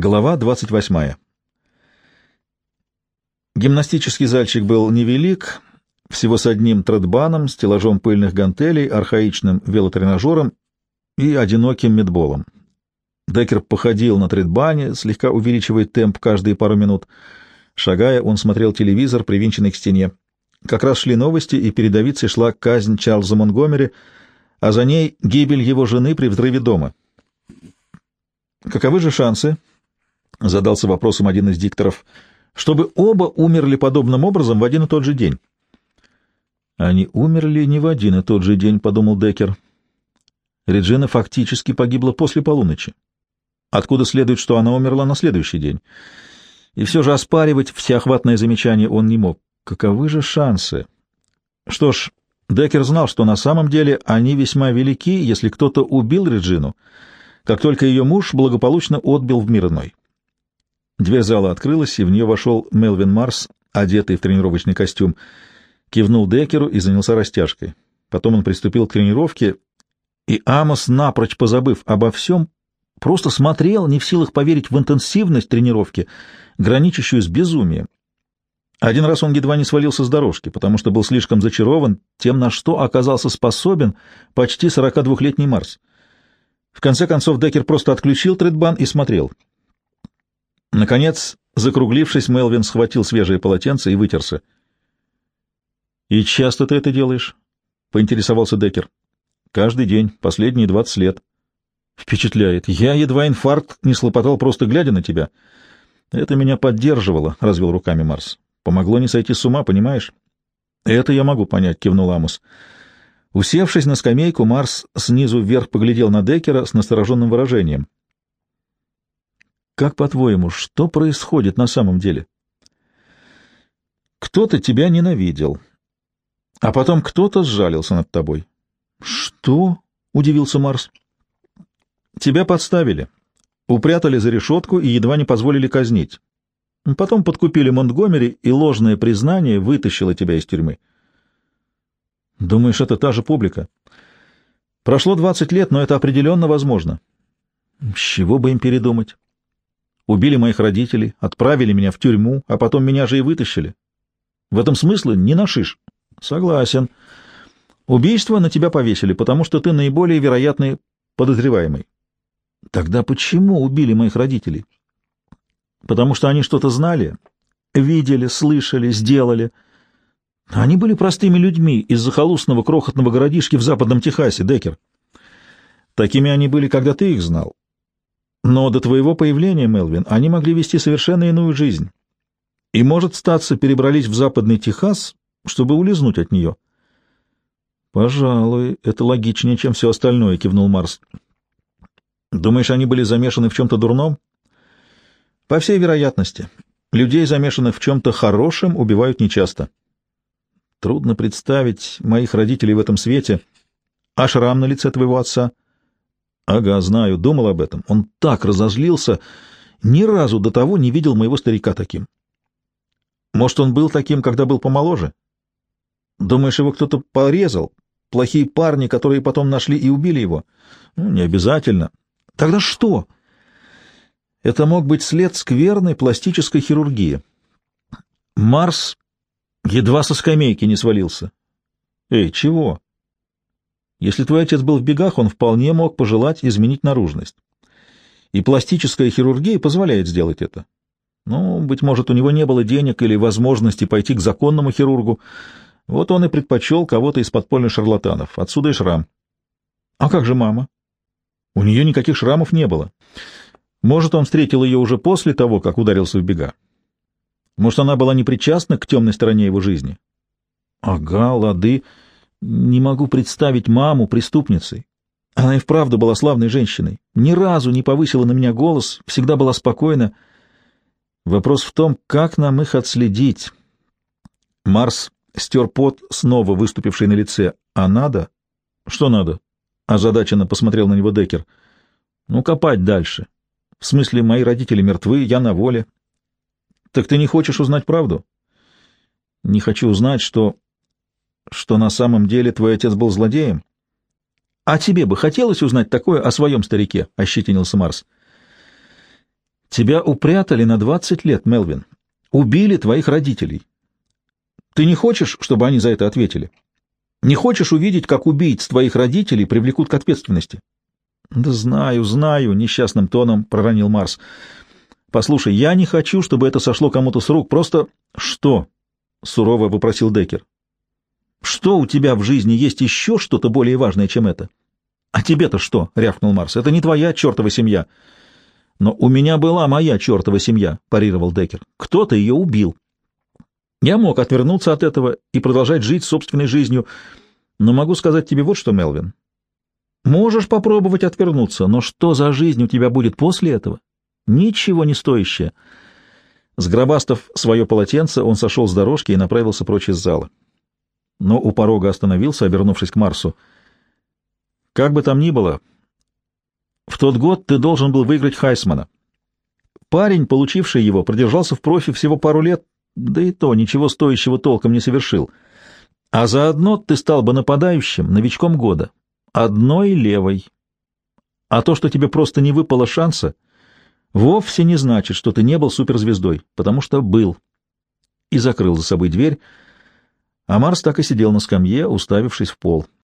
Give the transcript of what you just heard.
Глава 28. Гимнастический зальчик был невелик, всего с одним тредбаном, стеллажом пыльных гантелей, архаичным велотренажером и одиноким медболом. Деккер походил на тредбане, слегка увеличивая темп каждые пару минут. Шагая, он смотрел телевизор, привинченный к стене. Как раз шли новости, и передовицей шла казнь Чарльза Монгомери, а за ней гибель его жены при взрыве дома. Каковы же шансы, — задался вопросом один из дикторов, — чтобы оба умерли подобным образом в один и тот же день. «Они умерли не в один и тот же день», — подумал Деккер. Реджина фактически погибла после полуночи. Откуда следует, что она умерла на следующий день? И все же оспаривать всеохватное замечание он не мог. Каковы же шансы? Что ж, Деккер знал, что на самом деле они весьма велики, если кто-то убил Реджину, как только ее муж благополучно отбил в мир иной. Дверь зала открылась, и в нее вошел Мелвин Марс, одетый в тренировочный костюм, кивнул Декеру и занялся растяжкой. Потом он приступил к тренировке, и Амос, напрочь позабыв обо всем, просто смотрел, не в силах поверить в интенсивность тренировки, граничащую с безумием. Один раз он едва не свалился с дорожки, потому что был слишком зачарован тем, на что оказался способен почти 42-летний Марс. В конце концов Деккер просто отключил трейдбан и смотрел — Наконец, закруглившись, Мелвин схватил свежее полотенце и вытерся. — И часто ты это делаешь? — поинтересовался Деккер. — Каждый день, последние двадцать лет. — Впечатляет. Я едва инфаркт не слопотал, просто глядя на тебя. — Это меня поддерживало, — развел руками Марс. — Помогло не сойти с ума, понимаешь? — Это я могу понять, — кивнул Амус. Усевшись на скамейку, Марс снизу вверх поглядел на Деккера с настороженным выражением. Как, по-твоему, что происходит на самом деле? Кто-то тебя ненавидел, а потом кто-то сжалился над тобой. Что? — удивился Марс. Тебя подставили, упрятали за решетку и едва не позволили казнить. Потом подкупили Монтгомери, и ложное признание вытащило тебя из тюрьмы. Думаешь, это та же публика? Прошло двадцать лет, но это определенно возможно. С чего бы им передумать? Убили моих родителей, отправили меня в тюрьму, а потом меня же и вытащили. В этом смысле не нашишь. Согласен. Убийство на тебя повесили, потому что ты наиболее вероятный подозреваемый. Тогда почему убили моих родителей? Потому что они что-то знали, видели, слышали, сделали. Они были простыми людьми из захолустного крохотного городишки в западном Техасе, Деккер. Такими они были, когда ты их знал. Но до твоего появления, Мелвин, они могли вести совершенно иную жизнь. И, может, статься, перебрались в западный Техас, чтобы улизнуть от нее. — Пожалуй, это логичнее, чем все остальное, — кивнул Марс. — Думаешь, они были замешаны в чем-то дурном? — По всей вероятности. Людей, замешанных в чем-то хорошем, убивают нечасто. Трудно представить моих родителей в этом свете. А шрам на лице твоего отца — Ага, знаю, думал об этом. Он так разозлился, ни разу до того не видел моего старика таким. Может, он был таким, когда был помоложе? Думаешь, его кто-то порезал? Плохие парни, которые потом нашли и убили его? Ну, не обязательно. Тогда что? Это мог быть след скверной пластической хирургии. Марс едва со скамейки не свалился. Эй, чего? Если твой отец был в бегах, он вполне мог пожелать изменить наружность. И пластическая хирургия позволяет сделать это. Ну, быть может, у него не было денег или возможности пойти к законному хирургу. Вот он и предпочел кого-то из подпольных шарлатанов. Отсюда и шрам. А как же мама? У нее никаких шрамов не было. Может, он встретил ее уже после того, как ударился в бега. Может, она была непричастна к темной стороне его жизни? Ага, лады. Не могу представить маму преступницей. Она и вправду была славной женщиной. Ни разу не повысила на меня голос, всегда была спокойна. Вопрос в том, как нам их отследить. Марс стер пот, снова выступивший на лице. А надо? Что надо? Озадаченно посмотрел на него Декер. Ну, копать дальше. В смысле, мои родители мертвы, я на воле. Так ты не хочешь узнать правду? Не хочу узнать, что что на самом деле твой отец был злодеем? — А тебе бы хотелось узнать такое о своем старике? — ощетинился Марс. — Тебя упрятали на двадцать лет, Мелвин. Убили твоих родителей. Ты не хочешь, чтобы они за это ответили? Не хочешь увидеть, как убийц твоих родителей привлекут к ответственности? — Да знаю, знаю, — несчастным тоном проронил Марс. — Послушай, я не хочу, чтобы это сошло кому-то с рук. Просто... — Что? — сурово вопросил Деккер. — Что у тебя в жизни есть еще что-то более важное, чем это? — А тебе-то что? — рявкнул Марс. — Это не твоя чертова семья. — Но у меня была моя чертова семья, — парировал Деккер. — Кто-то ее убил. Я мог отвернуться от этого и продолжать жить собственной жизнью, но могу сказать тебе вот что, Мелвин. Можешь попробовать отвернуться, но что за жизнь у тебя будет после этого? Ничего не стоящее. Сгробастав свое полотенце, он сошел с дорожки и направился прочь из зала. Но у порога остановился, обернувшись к Марсу. «Как бы там ни было, в тот год ты должен был выиграть Хайсмана. Парень, получивший его, продержался в профи всего пару лет, да и то ничего стоящего толком не совершил. А заодно ты стал бы нападающим, новичком года, одной левой. А то, что тебе просто не выпало шанса, вовсе не значит, что ты не был суперзвездой, потому что был. И закрыл за собой дверь, а так и сидел на скамье, уставившись в пол.